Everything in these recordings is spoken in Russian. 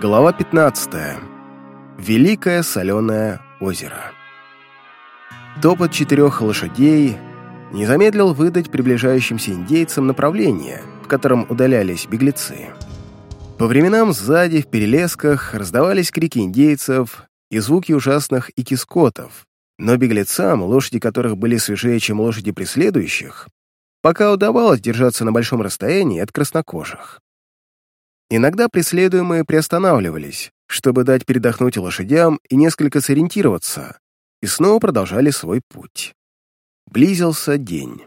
Глава 15. Великое соленое озеро. Топот четырех лошадей не замедлил выдать приближающимся индейцам направление, в котором удалялись беглецы. По временам сзади, в перелесках, раздавались крики индейцев и звуки ужасных икискотов, но беглецам, лошади которых были свежее, чем лошади преследующих, пока удавалось держаться на большом расстоянии от краснокожих. Иногда преследуемые приостанавливались, чтобы дать передохнуть лошадям и несколько сориентироваться, и снова продолжали свой путь. Близился день.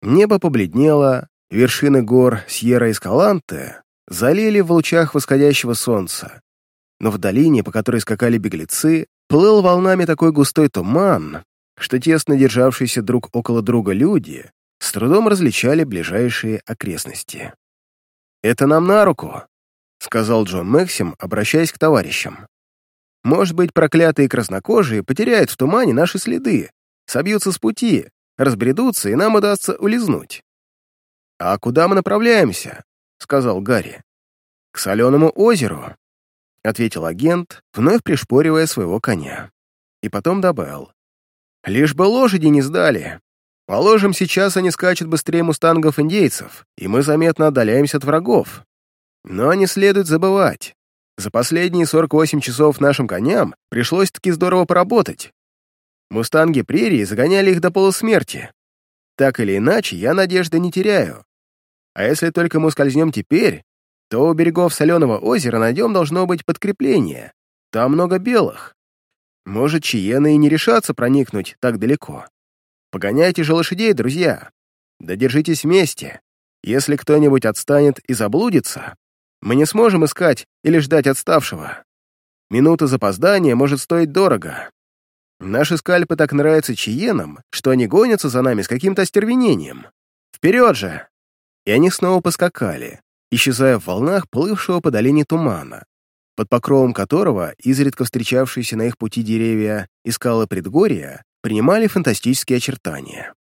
Небо побледнело, вершины гор Сьерра-Эскаланте залили в лучах восходящего солнца, но в долине, по которой скакали беглецы, плыл волнами такой густой туман, что тесно державшиеся друг около друга люди с трудом различали ближайшие окрестности. «Это нам на руку», — сказал Джон Максим, обращаясь к товарищам. «Может быть, проклятые краснокожие потеряют в тумане наши следы, собьются с пути, разбредутся, и нам удастся улизнуть». «А куда мы направляемся?» — сказал Гарри. «К соленому озеру», — ответил агент, вновь пришпоривая своего коня. И потом добавил. «Лишь бы лошади не сдали. Положим, сейчас они скачут быстрее мустангов индейцев, и мы заметно отдаляемся от врагов. Но не следует забывать. За последние 48 часов нашим коням пришлось-таки здорово поработать. Мустанги прерии загоняли их до полусмерти. Так или иначе, я надежды не теряю. А если только мы скользнем теперь, то у берегов Соленого озера найдем должно быть подкрепление. Там много белых. Может, чиены и не решатся проникнуть так далеко. Погоняйте же лошадей, друзья. Да держитесь вместе. Если кто-нибудь отстанет и заблудится, мы не сможем искать или ждать отставшего. Минута запоздания может стоить дорого. Наши скальпы так нравятся чиенам, что они гонятся за нами с каким-то остервенением. Вперед же!» И они снова поскакали, исчезая в волнах плывшего по долине тумана, под покровом которого изредка встречавшиеся на их пути деревья и скалы предгорья принимали фантастические очертания.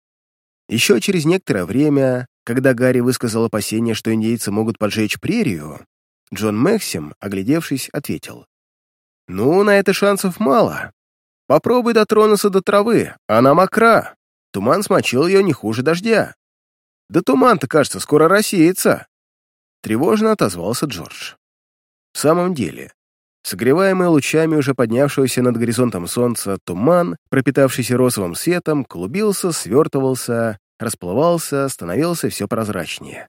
Еще через некоторое время, когда Гарри высказал опасение, что индейцы могут поджечь прерию, Джон Мэксим, оглядевшись, ответил. «Ну, на это шансов мало. Попробуй дотронуться до травы, она мокра. Туман смочил ее не хуже дождя. Да туман-то, кажется, скоро рассеется». Тревожно отозвался Джордж. В самом деле, Согреваемый лучами уже поднявшегося над горизонтом солнца туман, пропитавшийся розовым светом, клубился, свертывался, расплывался, становился все прозрачнее.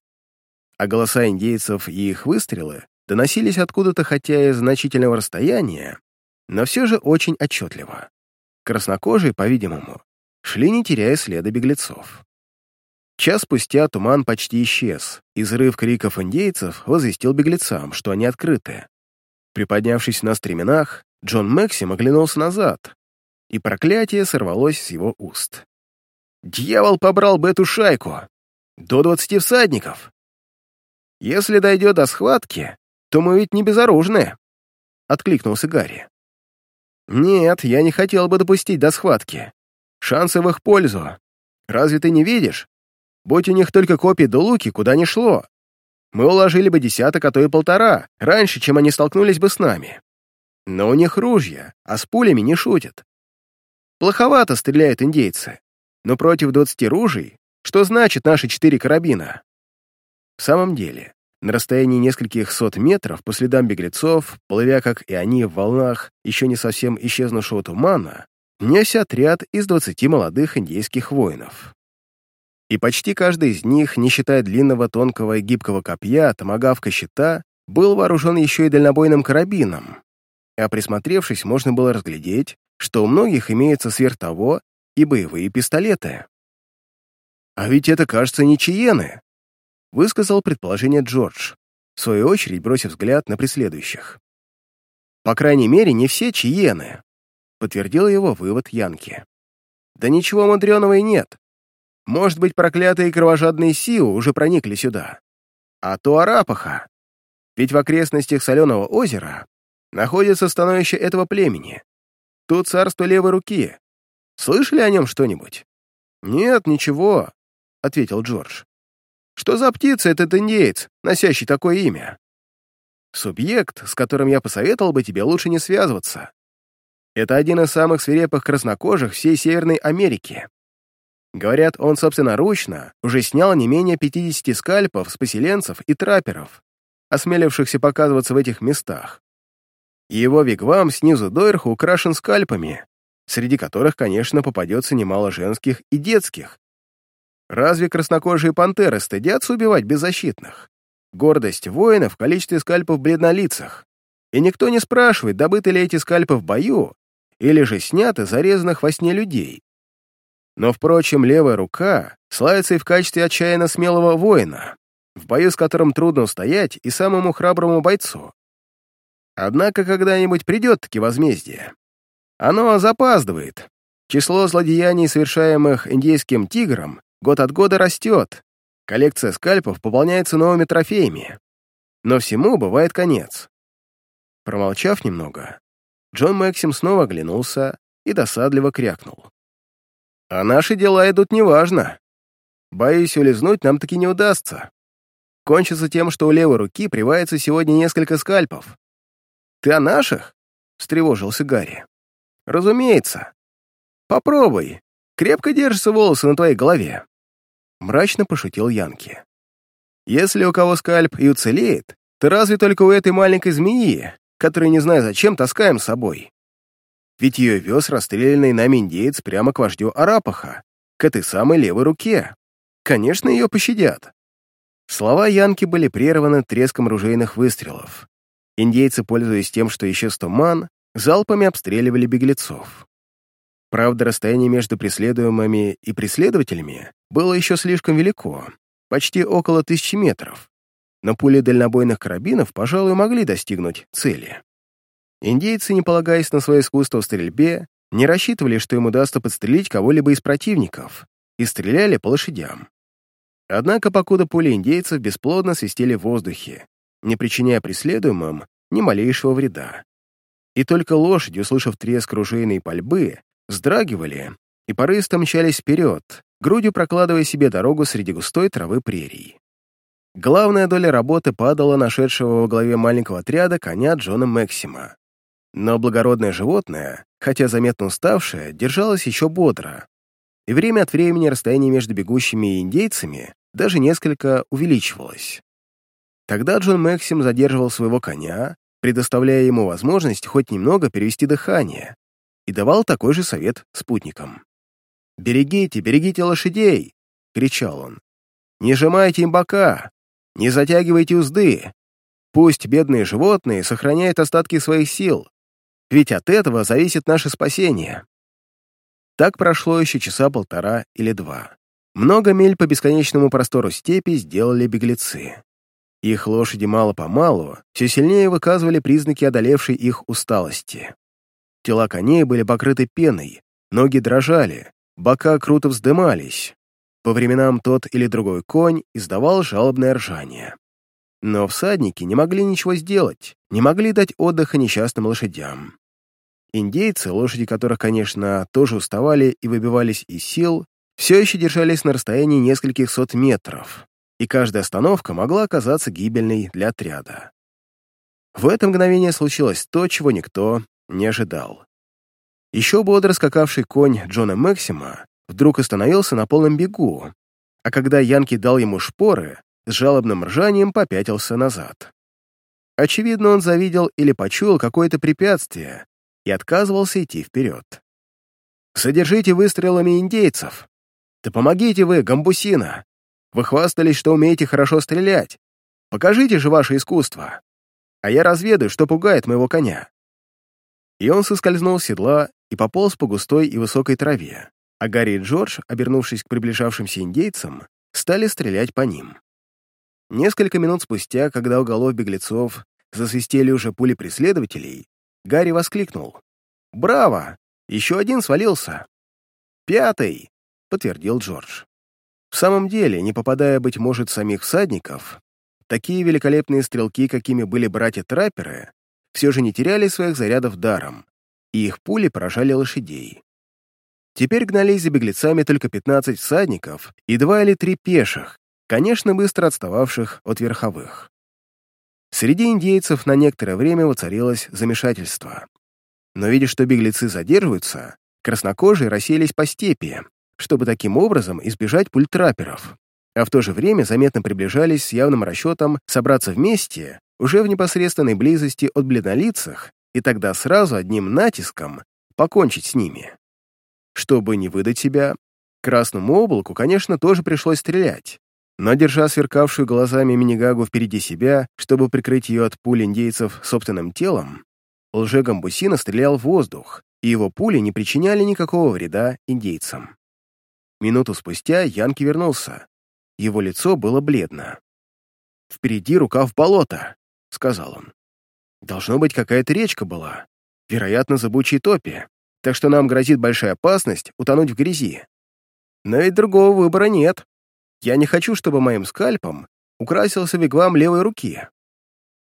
А голоса индейцев и их выстрелы доносились откуда-то, хотя и значительного расстояния, но все же очень отчетливо. Краснокожие, по-видимому, шли, не теряя следа беглецов. Час спустя туман почти исчез, и взрыв криков индейцев возвестил беглецам, что они открыты. Приподнявшись на стременах, Джон Максим оглянулся назад, и проклятие сорвалось с его уст. «Дьявол побрал бы эту шайку! До двадцати всадников! Если дойдет до схватки, то мы ведь не безоружны!» — откликнулся Гарри. «Нет, я не хотел бы допустить до схватки. Шансы в их пользу. Разве ты не видишь? Будь у них только копии до луки, куда ни шло мы уложили бы десяток, а то и полтора, раньше, чем они столкнулись бы с нами. Но у них ружья, а с пулями не шутят. Плоховато стреляют индейцы, но против двадцати ружей, что значит наши четыре карабина? В самом деле, на расстоянии нескольких сот метров по следам беглецов, плывя, как и они, в волнах еще не совсем исчезнувшего тумана, несся отряд из двадцати молодых индейских воинов и почти каждый из них, не считая длинного, тонкого и гибкого копья, томагавка щита, был вооружен еще и дальнобойным карабином. А присмотревшись, можно было разглядеть, что у многих имеется сверх того и боевые пистолеты. «А ведь это, кажется, не чиены», — высказал предположение Джордж, в свою очередь бросив взгляд на преследующих. «По крайней мере, не все чиены», — подтвердил его вывод Янки. «Да ничего мудреного и нет. Может быть, проклятые кровожадные Сиу уже проникли сюда. А то Арапаха. Ведь в окрестностях Соленого озера находится становище этого племени. Тут царство левой руки. Слышали о нем что-нибудь? Нет, ничего, — ответил Джордж. Что за птица этот индеец, носящий такое имя? Субъект, с которым я посоветовал бы тебе лучше не связываться. Это один из самых свирепых краснокожих всей Северной Америки. Говорят, он собственноручно уже снял не менее 50 скальпов с поселенцев и трапперов, осмелившихся показываться в этих местах. Его вигвам снизу доверху украшен скальпами, среди которых, конечно, попадется немало женских и детских. Разве краснокожие пантеры стыдятся убивать беззащитных? Гордость воина в количестве скальпов бледнолицах. И никто не спрашивает, добыты ли эти скальпы в бою, или же сняты зарезанных во сне людей. Но, впрочем, левая рука славится и в качестве отчаянно смелого воина, в бою с которым трудно устоять и самому храброму бойцу. Однако когда-нибудь придет-таки возмездие. Оно запаздывает. Число злодеяний, совершаемых индейским тигром, год от года растет. Коллекция скальпов пополняется новыми трофеями. Но всему бывает конец. Промолчав немного, Джон Максим снова оглянулся и досадливо крякнул. «А наши дела идут неважно. Боюсь, улизнуть нам таки не удастся. Кончится тем, что у левой руки привается сегодня несколько скальпов. Ты о наших?» — встревожился Гарри. «Разумеется. Попробуй. Крепко держатся волосы на твоей голове». Мрачно пошутил Янки. «Если у кого скальп и уцелеет, то разве только у этой маленькой змеи, которую не знаю зачем таскаем с собой. Ведь ее вез расстрелянный нами индеец прямо к вождю Арапаха, к этой самой левой руке. Конечно, ее пощадят». Слова Янки были прерваны треском ружейных выстрелов. Индейцы, пользуясь тем, что исчез туман, залпами обстреливали беглецов. Правда, расстояние между преследуемыми и преследователями было еще слишком велико, почти около тысячи метров, но пули дальнобойных карабинов, пожалуй, могли достигнуть цели. Индейцы, не полагаясь на свое искусство в стрельбе, не рассчитывали, что им удастся подстрелить кого-либо из противников, и стреляли по лошадям. Однако, покуда пули индейцев бесплодно свистели в воздухе, не причиняя преследуемым ни малейшего вреда. И только лошади, услышав треск ружейной пальбы, вздрагивали и порывисто мчались вперед, грудью прокладывая себе дорогу среди густой травы прерий. Главная доля работы падала нашедшего во главе маленького отряда коня Джона Максима. Но благородное животное, хотя заметно уставшее, держалось еще бодро, и время от времени расстояние между бегущими и индейцами даже несколько увеличивалось. Тогда Джон Максим задерживал своего коня, предоставляя ему возможность хоть немного перевести дыхание, и давал такой же совет спутникам. «Берегите, берегите лошадей!» — кричал он. «Не сжимайте им бока! Не затягивайте узды! Пусть бедные животные сохраняют остатки своих сил, ведь от этого зависит наше спасение». Так прошло еще часа полтора или два. Много миль по бесконечному простору степи сделали беглецы. Их лошади мало-помалу все сильнее выказывали признаки одолевшей их усталости. Тела коней были покрыты пеной, ноги дрожали, бока круто вздымались. По временам тот или другой конь издавал жалобное ржание. Но всадники не могли ничего сделать, не могли дать отдыха несчастным лошадям. Индейцы, лошади которых, конечно, тоже уставали и выбивались из сил, все еще держались на расстоянии нескольких сот метров, и каждая остановка могла оказаться гибельной для отряда. В это мгновение случилось то, чего никто не ожидал. Еще бодро скакавший конь Джона Максима вдруг остановился на полном бегу, а когда Янки дал ему шпоры, с жалобным ржанием попятился назад. Очевидно, он завидел или почуял какое-то препятствие и отказывался идти вперед. «Содержите выстрелами индейцев! Да помогите вы, гамбусина! Вы хвастались, что умеете хорошо стрелять. Покажите же ваше искусство. А я разведаю, что пугает моего коня». И он соскользнул с седла и пополз по густой и высокой траве, а Гарри и Джордж, обернувшись к приближавшимся индейцам, стали стрелять по ним. Несколько минут спустя, когда у голов беглецов засвистели уже пули преследователей, Гарри воскликнул. «Браво! Еще один свалился!» «Пятый!» — подтвердил Джордж. В самом деле, не попадая, быть может, самих всадников, такие великолепные стрелки, какими были братья-трапперы, все же не теряли своих зарядов даром, и их пули поражали лошадей. Теперь гнались за беглецами только 15 всадников и два или три пеших, конечно, быстро отстававших от верховых. Среди индейцев на некоторое время воцарилось замешательство. Но видя, что беглецы задерживаются, краснокожие расселись по степи, чтобы таким образом избежать пуль трапперов, а в то же время заметно приближались с явным расчетом собраться вместе уже в непосредственной близости от бледнолицах и тогда сразу одним натиском покончить с ними. Чтобы не выдать себя, красному облаку, конечно, тоже пришлось стрелять, но, держа сверкавшую глазами Минигагу впереди себя, чтобы прикрыть ее от пуль индейцев собственным телом, лже-гамбусина стрелял в воздух, и его пули не причиняли никакого вреда индейцам. Минуту спустя Янки вернулся. Его лицо было бледно. «Впереди рукав болота», — сказал он. «Должно быть, какая-то речка была, вероятно, зыбучей топи, так что нам грозит большая опасность утонуть в грязи. Но ведь другого выбора нет. Я не хочу, чтобы моим скальпом украсился вигвам левой руки.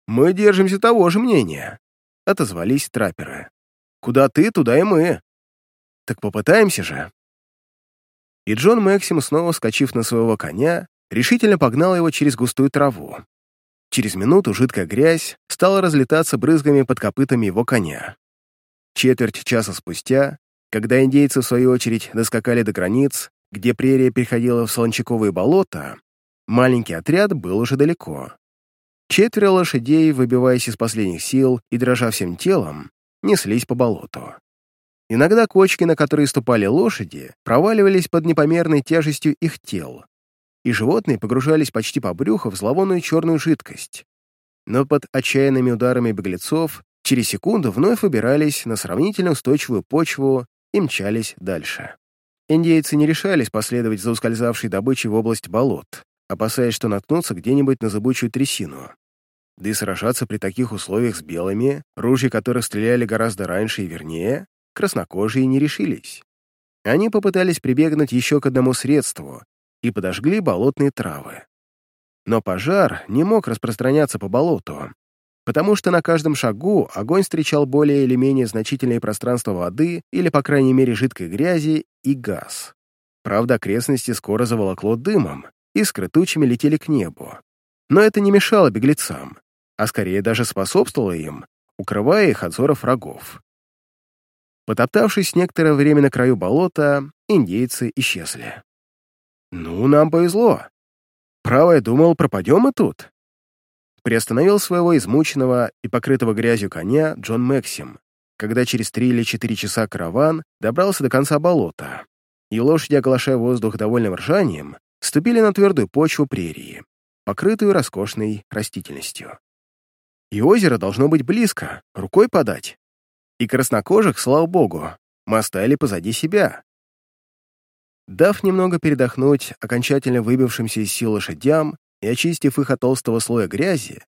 Мы держимся того же мнения, — отозвались трапперы. Куда ты, туда и мы. Так попытаемся же. И Джон Максим, снова скачив на своего коня, решительно погнал его через густую траву. Через минуту жидкая грязь стала разлетаться брызгами под копытами его коня. Четверть часа спустя, когда индейцы, в свою очередь, доскакали до границ, где прерия переходила в солончаковые болота, маленький отряд был уже далеко. Четверо лошадей, выбиваясь из последних сил и дрожа всем телом, неслись по болоту. Иногда кочки, на которые ступали лошади, проваливались под непомерной тяжестью их тел, и животные погружались почти по брюху в зловонную черную жидкость. Но под отчаянными ударами беглецов через секунду вновь выбирались на сравнительно устойчивую почву и мчались дальше. Индейцы не решались последовать за ускользавшей добычей в область болот, опасаясь, что наткнутся где-нибудь на зыбучую трясину. Да и сражаться при таких условиях с белыми, ружья которых стреляли гораздо раньше и вернее, краснокожие не решились. Они попытались прибегнуть еще к одному средству и подожгли болотные травы. Но пожар не мог распространяться по болоту, потому что на каждом шагу огонь встречал более или менее значительное пространство воды или, по крайней мере, жидкой грязи и газ. Правда, окрестности скоро заволокло дымом, искры тучами летели к небу. Но это не мешало беглецам, а скорее даже способствовало им, укрывая их от зоров врагов. Потоптавшись некоторое время на краю болота, индейцы исчезли. «Ну, нам повезло. Право, я думал, пропадем мы тут», приостановил своего измученного и покрытого грязью коня Джон Максим, когда через три или четыре часа караван добрался до конца болота, и лошади, оглашая воздух довольным ржанием, ступили на твердую почву прерии, покрытую роскошной растительностью. И озеро должно быть близко, рукой подать. И краснокожих, слава богу, мы оставили позади себя. Дав немного передохнуть окончательно выбившимся из сил лошадям, и очистив их от толстого слоя грязи,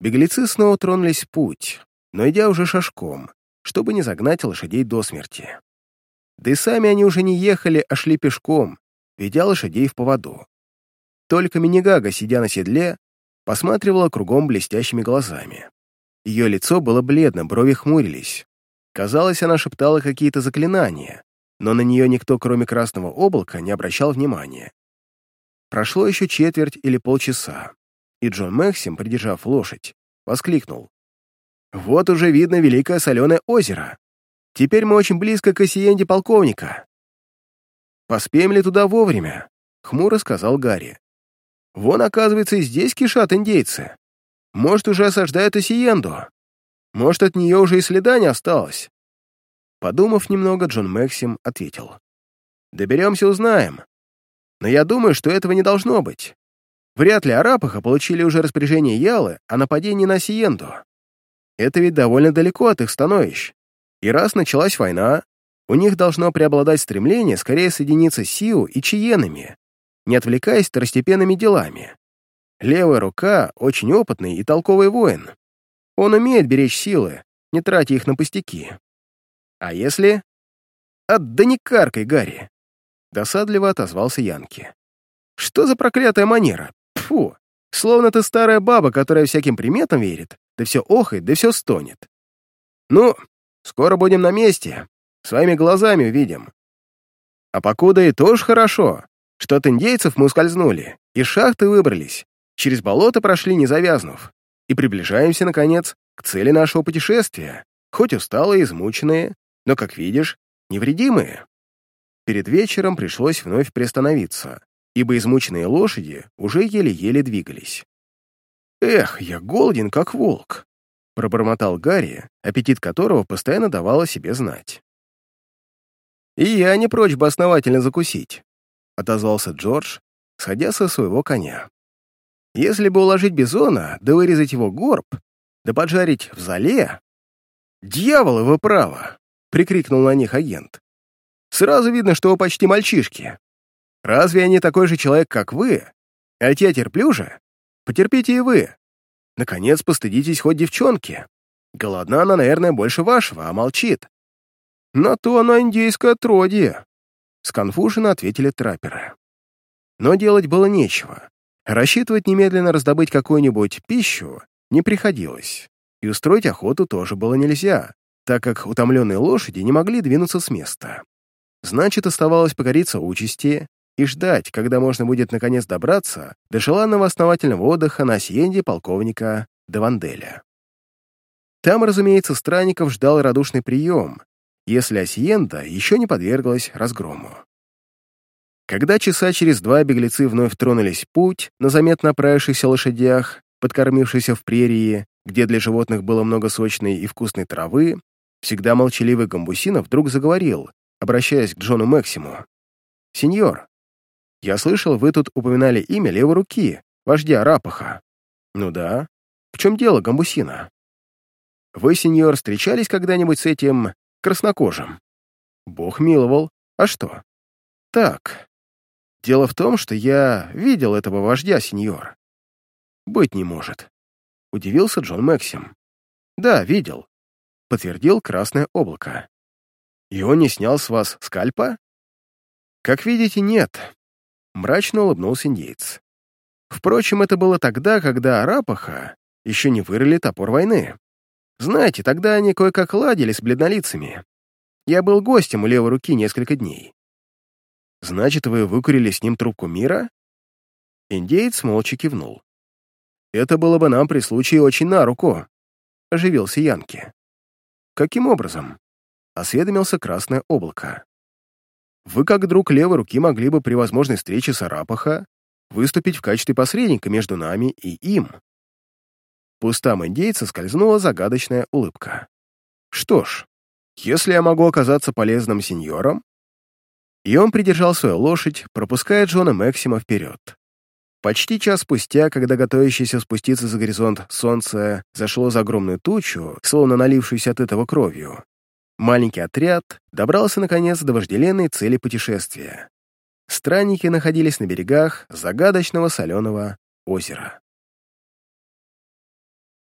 беглецы снова тронулись в путь, но идя уже шашком, чтобы не загнать лошадей до смерти. Да и сами они уже не ехали, а шли пешком, ведя лошадей в поводу. Только Минигага, сидя на седле, посматривала кругом блестящими глазами. Ее лицо было бледно, брови хмурились. Казалось, она шептала какие-то заклинания, но на нее никто, кроме красного облака, не обращал внимания. Прошло еще четверть или полчаса, и Джон Максим, придержав лошадь, воскликнул. «Вот уже видно Великое Соленое озеро. Теперь мы очень близко к осиенде полковника». «Поспеем ли туда вовремя?» — хмуро сказал Гарри. «Вон, оказывается, и здесь кишат индейцы. Может, уже осаждают осиенду. Может, от нее уже и следа не осталось». Подумав немного, Джон Максим ответил. «Доберемся, узнаем. Но я думаю, что этого не должно быть. Вряд ли Арапаха получили уже распоряжение Ялы о нападении на Сиенду. Это ведь довольно далеко от их становищ. И раз началась война, у них должно преобладать стремление скорее соединиться с Сиу и Чиенами, не отвлекаясь второстепенными делами. Левая рука — очень опытный и толковый воин. Он умеет беречь силы, не тратя их на пустяки. А если... А да не каркай, Гарри. Досадливо отозвался Янки. «Что за проклятая манера? Фу! Словно ты старая баба, которая всяким приметам верит, да все охает, да все стонет. Ну, скоро будем на месте, своими глазами увидим. А покуда и тоже хорошо, что от индейцев мы ускользнули, и шахты выбрались, через болото прошли, не завязнув. и приближаемся, наконец, к цели нашего путешествия, хоть усталые, измученные, но, как видишь, невредимые. Перед вечером пришлось вновь приостановиться, ибо измученные лошади уже еле-еле двигались. «Эх, я голоден, как волк!» — пробормотал Гарри, аппетит которого постоянно давал о себе знать. «И я не прочь бы основательно закусить», — отозвался Джордж, сходя со своего коня. «Если бы уложить бизона, да вырезать его горб, да поджарить в зале...» «Дьяволы, вы право!» — прикрикнул на них агент. «Сразу видно, что вы почти мальчишки. Разве я не такой же человек, как вы? А я терплю же. Потерпите и вы. Наконец, постыдитесь хоть девчонки. Голодна она, наверное, больше вашего, а молчит. На то она индейское отродье. Сконфуженно ответили трапперы. Но делать было нечего. Рассчитывать немедленно раздобыть какую-нибудь пищу не приходилось, и устроить охоту тоже было нельзя, так как утомленные лошади не могли двинуться с места. Значит, оставалось покориться участи и ждать, когда можно будет наконец добраться до желанного основательного отдыха на Сиенде полковника Деванделя. Там, разумеется, странников ждал радушный прием, если Асиенда еще не подверглась разгрому. Когда часа через два беглецы вновь тронулись в путь на заметно оправившихся лошадях, подкормившихся в прерии, где для животных было много сочной и вкусной травы, всегда молчаливый Гамбусина вдруг заговорил, обращаясь к Джону Максиму. «Сеньор, я слышал, вы тут упоминали имя левой руки, вождя Рапаха». «Ну да. В чем дело, Гамбусина?» «Вы, сеньор, встречались когда-нибудь с этим краснокожим?» «Бог миловал. А что?» «Так, Дело в том, что я видел этого вождя, сеньор. Быть не может. Удивился Джон Максим. Да, видел. Подтвердил красное облако. И он не снял с вас скальпа? Как видите, нет. Мрачно улыбнулся индейец. Впрочем, это было тогда, когда Арапаха еще не вырыли топор войны. Знаете, тогда они кое-как ладили с бледнолицами. Я был гостем у левой руки несколько дней. Значит, вы выкурили с ним трубку мира?» Индеец молча кивнул. «Это было бы нам при случае очень на руку», — оживился Янки. «Каким образом?» — осведомился Красное Облако. «Вы, как друг левой руки, могли бы при возможной встрече с Арапаха выступить в качестве посредника между нами и им». Пустам индейца скользнула загадочная улыбка. «Что ж, если я могу оказаться полезным сеньором, и он придержал свою лошадь, пропуская Джона Максима вперед. Почти час спустя, когда готовящееся спуститься за горизонт солнце зашло за огромную тучу, словно налившуюся от этого кровью, маленький отряд добрался, наконец, до вожделенной цели путешествия. Странники находились на берегах загадочного соленого озера.